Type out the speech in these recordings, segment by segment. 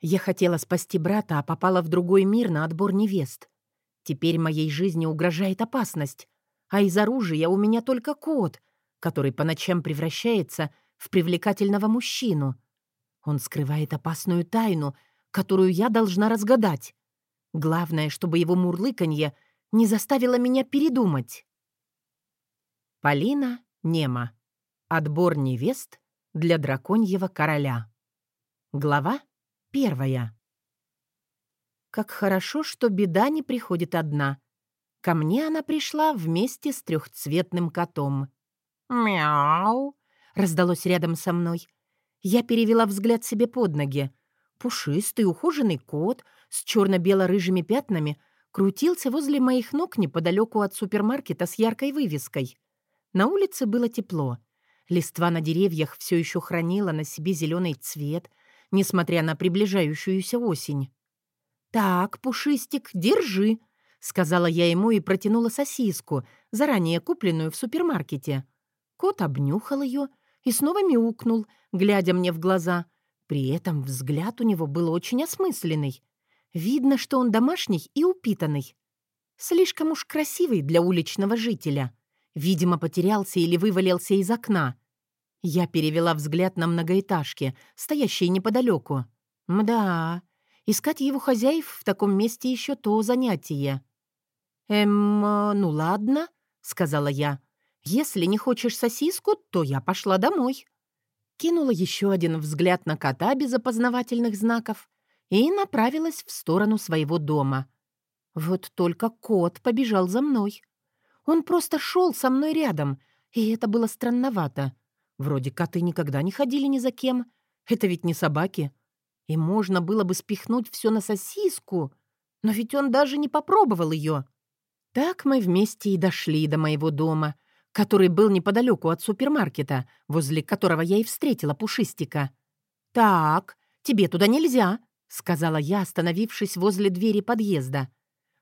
Я хотела спасти брата, а попала в другой мир на отбор невест. Теперь моей жизни угрожает опасность, а из оружия у меня только кот, который по ночам превращается в привлекательного мужчину. Он скрывает опасную тайну, которую я должна разгадать. Главное, чтобы его мурлыканье не заставило меня передумать. Полина Нема. Отбор невест для драконьего короля. Глава первая. Как хорошо, что беда не приходит одна. Ко мне она пришла вместе с трехцветным котом. «Мяу!» — раздалось рядом со мной. Я перевела взгляд себе под ноги. Пушистый, ухоженный кот с черно-бело-рыжими пятнами крутился возле моих ног неподалеку от супермаркета с яркой вывеской. На улице было тепло. Листва на деревьях все еще хранила на себе зеленый цвет, несмотря на приближающуюся осень. «Так, Пушистик, держи», — сказала я ему и протянула сосиску, заранее купленную в супермаркете. Кот обнюхал ее и снова мяукнул, глядя мне в глаза. При этом взгляд у него был очень осмысленный. Видно, что он домашний и упитанный. Слишком уж красивый для уличного жителя. Видимо, потерялся или вывалился из окна. Я перевела взгляд на многоэтажки, стоящие неподалеку. Мда, искать его хозяев в таком месте еще то занятие. «Эм, ну ладно», — сказала я. «Если не хочешь сосиску, то я пошла домой». Кинула еще один взгляд на кота без опознавательных знаков и направилась в сторону своего дома. Вот только кот побежал за мной. Он просто шел со мной рядом, и это было странновато. Вроде коты никогда не ходили ни за кем. Это ведь не собаки. И можно было бы спихнуть все на сосиску, но ведь он даже не попробовал ее. Так мы вместе и дошли до моего дома, который был неподалеку от супермаркета, возле которого я и встретила Пушистика. «Так, тебе туда нельзя», — сказала я, остановившись возле двери подъезда.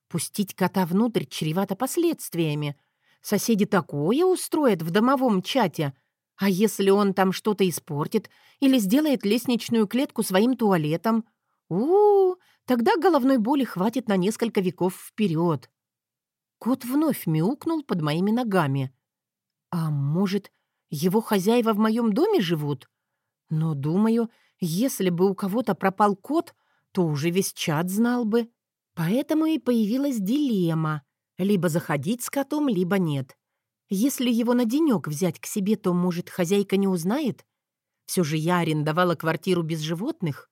Пустить кота внутрь чревато последствиями. Соседи такое устроят в домовом чате. А если он там что-то испортит или сделает лестничную клетку своим туалетом? у, -у, -у тогда головной боли хватит на несколько веков вперед. Кот вновь мяукнул под моими ногами. А может, его хозяева в моем доме живут? Но, думаю, если бы у кого-то пропал кот, то уже весь чат знал бы. Поэтому и появилась дилемма. Либо заходить с котом, либо нет. Если его на денек взять к себе, то, может, хозяйка не узнает? Все же я арендовала квартиру без животных.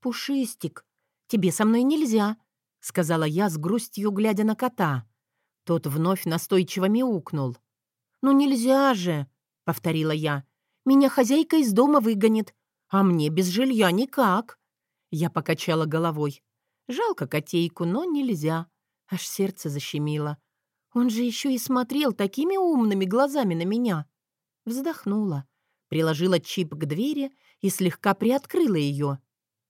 «Пушистик, тебе со мной нельзя», — сказала я с грустью, глядя на кота. Тот вновь настойчиво мяукнул. «Ну нельзя же», — повторила я. «Меня хозяйка из дома выгонит, а мне без жилья никак». Я покачала головой. Жалко котейку, но нельзя. Аж сердце защемило. Он же еще и смотрел такими умными глазами на меня. Вздохнула, приложила чип к двери и слегка приоткрыла ее.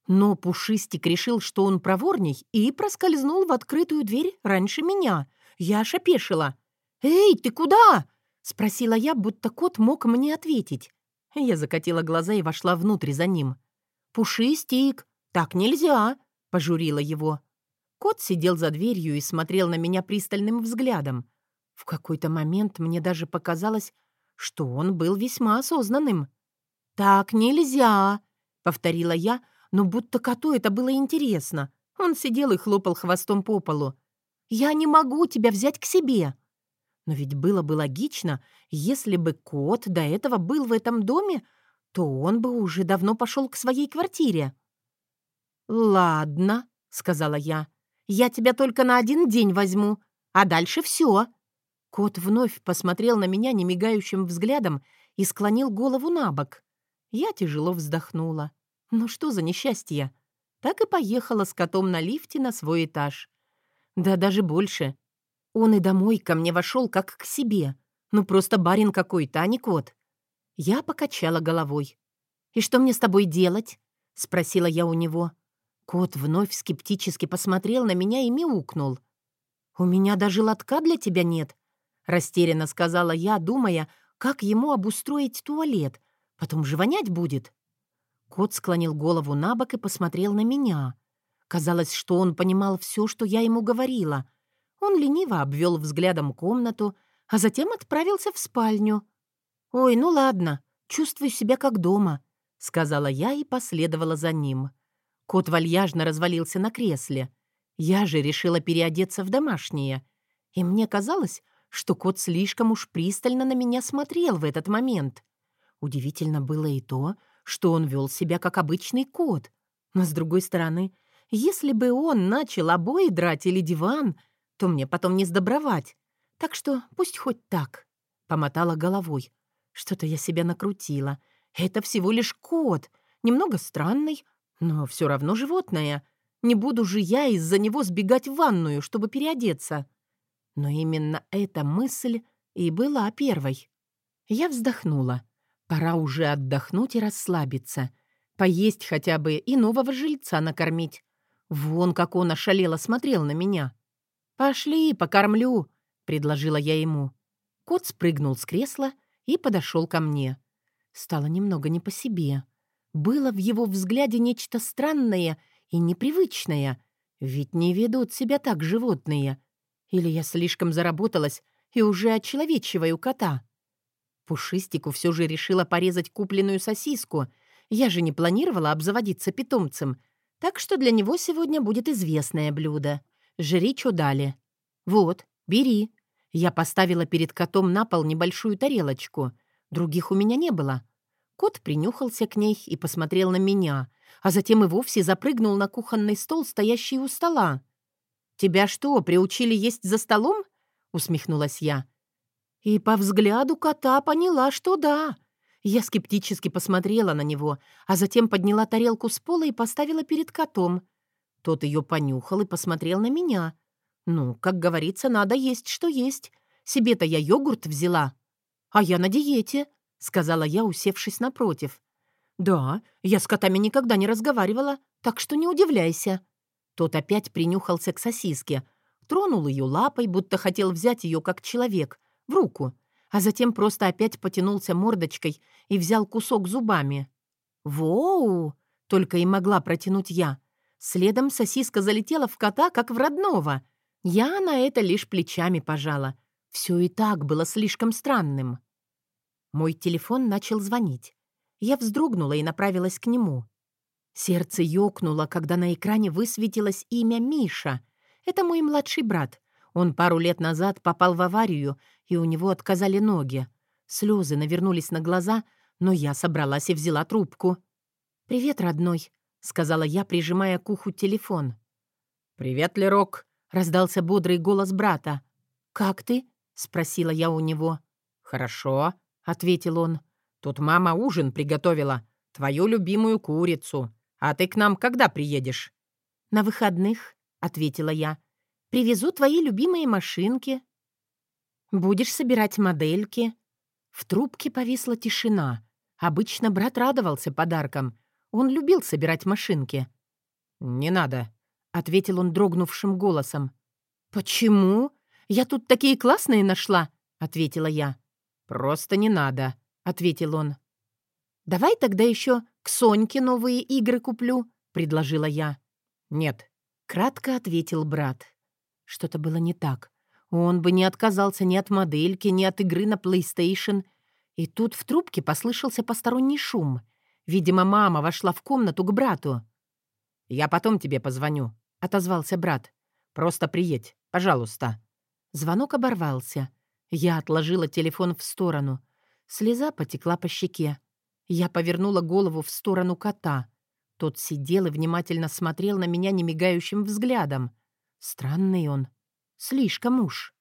Но Пушистик решил, что он проворней, и проскользнул в открытую дверь раньше меня. Я аж опешила. «Эй, ты куда?» — спросила я, будто кот мог мне ответить. Я закатила глаза и вошла внутрь за ним. «Пушистик, так нельзя!» пожурила его. Кот сидел за дверью и смотрел на меня пристальным взглядом. В какой-то момент мне даже показалось, что он был весьма осознанным. «Так нельзя!» — повторила я, но будто коту это было интересно. Он сидел и хлопал хвостом по полу. «Я не могу тебя взять к себе!» Но ведь было бы логично, если бы кот до этого был в этом доме, то он бы уже давно пошел к своей квартире. «Ладно», — сказала я. «Я тебя только на один день возьму, а дальше все». Кот вновь посмотрел на меня немигающим взглядом и склонил голову на бок. Я тяжело вздохнула. Ну что за несчастье? Так и поехала с котом на лифте на свой этаж. Да даже больше. Он и домой ко мне вошел как к себе. Ну просто барин какой-то, а не кот. Я покачала головой. «И что мне с тобой делать?» — спросила я у него. Кот вновь скептически посмотрел на меня и мяукнул. «У меня даже лотка для тебя нет», — растерянно сказала я, думая, как ему обустроить туалет. Потом же вонять будет. Кот склонил голову на бок и посмотрел на меня. Казалось, что он понимал все, что я ему говорила. Он лениво обвел взглядом комнату, а затем отправился в спальню. «Ой, ну ладно, чувствую себя как дома», — сказала я и последовала за ним. Кот вальяжно развалился на кресле. Я же решила переодеться в домашнее. И мне казалось, что кот слишком уж пристально на меня смотрел в этот момент. Удивительно было и то, что он вел себя как обычный кот. Но, с другой стороны, если бы он начал обои драть или диван, то мне потом не сдобровать. Так что пусть хоть так. Помотала головой. Что-то я себя накрутила. Это всего лишь кот. Немного странный, но все равно животное. Не буду же я из-за него сбегать в ванную, чтобы переодеться. Но именно эта мысль и была первой. Я вздохнула. Пора уже отдохнуть и расслабиться. Поесть хотя бы и нового жильца накормить. Вон как он ошалело смотрел на меня. «Пошли, покормлю», — предложила я ему. Кот спрыгнул с кресла и подошел ко мне. Стало немного не по себе. Было в его взгляде нечто странное и непривычное, ведь не ведут себя так животные. Или я слишком заработалась и уже очеловечиваю кота. Пушистику все же решила порезать купленную сосиску. Я же не планировала обзаводиться питомцем, так что для него сегодня будет известное блюдо. Жри, что дали. Вот, бери. Я поставила перед котом на пол небольшую тарелочку. Других у меня не было. Кот принюхался к ней и посмотрел на меня, а затем и вовсе запрыгнул на кухонный стол, стоящий у стола. «Тебя что, приучили есть за столом?» — усмехнулась я. И по взгляду кота поняла, что да. Я скептически посмотрела на него, а затем подняла тарелку с пола и поставила перед котом. Тот ее понюхал и посмотрел на меня — «Ну, как говорится, надо есть, что есть. Себе-то я йогурт взяла». «А я на диете», — сказала я, усевшись напротив. «Да, я с котами никогда не разговаривала, так что не удивляйся». Тот опять принюхался к сосиске, тронул ее лапой, будто хотел взять ее как человек, в руку, а затем просто опять потянулся мордочкой и взял кусок зубами. «Воу!» — только и могла протянуть я. Следом сосиска залетела в кота, как в родного — я на это лишь плечами пожала. Все и так было слишком странным. Мой телефон начал звонить. Я вздрогнула и направилась к нему. Сердце ёкнуло, когда на экране высветилось имя Миша. Это мой младший брат. Он пару лет назад попал в аварию, и у него отказали ноги. Слезы навернулись на глаза, но я собралась и взяла трубку. «Привет, родной», — сказала я, прижимая к уху телефон. «Привет, Лерок», Раздался бодрый голос брата. «Как ты?» — спросила я у него. «Хорошо», — ответил он. «Тут мама ужин приготовила. Твою любимую курицу. А ты к нам когда приедешь?» «На выходных», — ответила я. «Привезу твои любимые машинки. Будешь собирать модельки». В трубке повисла тишина. Обычно брат радовался подаркам. Он любил собирать машинки. «Не надо», ответил он дрогнувшим голосом. «Почему? Я тут такие классные нашла», — ответила я. «Просто не надо», — ответил он. «Давай тогда еще к Соньке новые игры куплю», — предложила я. «Нет», — кратко ответил брат. Что-то было не так. Он бы не отказался ни от модельки, ни от игры на PlayStation. И тут в трубке послышался посторонний шум. Видимо, мама вошла в комнату к брату. «Я потом тебе позвоню», отозвался брат. «Просто приедь, пожалуйста». Звонок оборвался. Я отложила телефон в сторону. Слеза потекла по щеке. Я повернула голову в сторону кота. Тот сидел и внимательно смотрел на меня немигающим взглядом. Странный он. Слишком уж.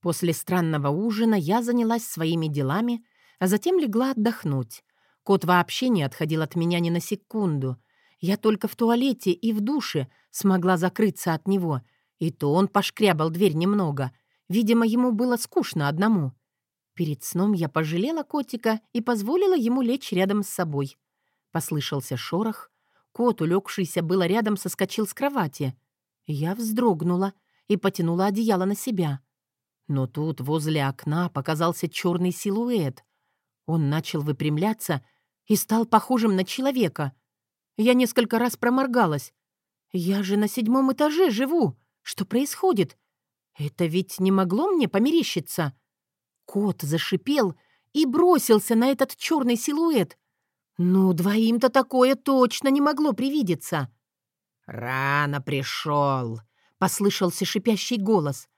После странного ужина я занялась своими делами, а затем легла отдохнуть. Кот вообще не отходил от меня ни на секунду — я только в туалете и в душе смогла закрыться от него, и то он пошкрябал дверь немного. Видимо, ему было скучно одному. Перед сном я пожалела котика и позволила ему лечь рядом с собой. Послышался шорох. Кот, улегшийся было рядом, соскочил с кровати. Я вздрогнула и потянула одеяло на себя. Но тут возле окна показался черный силуэт. Он начал выпрямляться и стал похожим на человека. Я несколько раз проморгалась. Я же на седьмом этаже живу. Что происходит? Это ведь не могло мне померещиться. Кот зашипел и бросился на этот черный силуэт. Ну, двоим-то такое точно не могло привидеться. «Рано пришел», — послышался шипящий голос.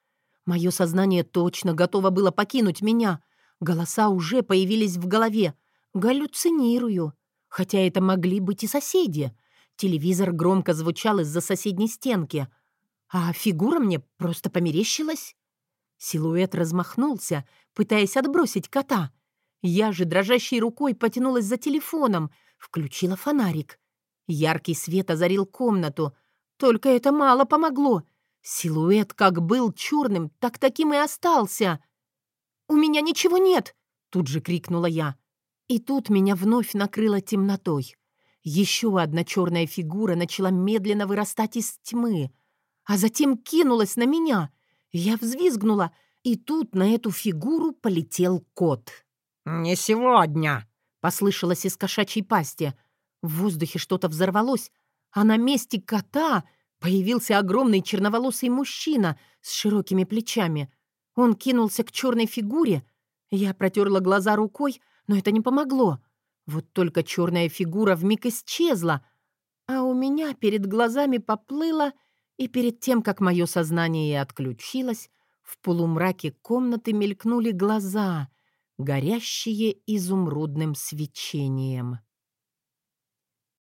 Мое сознание точно готово было покинуть меня. Голоса уже появились в голове. Галлюцинирую. Хотя это могли быть и соседи. Телевизор громко звучал из-за соседней стенки. А фигура мне просто померещилась. Силуэт размахнулся, пытаясь отбросить кота. Я же дрожащей рукой потянулась за телефоном, включила фонарик. Яркий свет озарил комнату. Только это мало помогло. Силуэт как был черным, так таким и остался. «У меня ничего нет!» — тут же крикнула я. И тут меня вновь накрыло темнотой. Еще одна черная фигура начала медленно вырастать из тьмы, а затем кинулась на меня. Я взвизгнула, и тут на эту фигуру полетел кот. «Не сегодня!» — послышалось из кошачьей пасти. В воздухе что-то взорвалось, а на месте кота Появился огромный черноволосый мужчина с широкими плечами. Он кинулся к черной фигуре. Я протерла глаза рукой, но это не помогло. Вот только черная фигура вмиг исчезла, а у меня перед глазами поплыло, и перед тем, как мое сознание отключилось, в полумраке комнаты мелькнули глаза, горящие изумрудным свечением.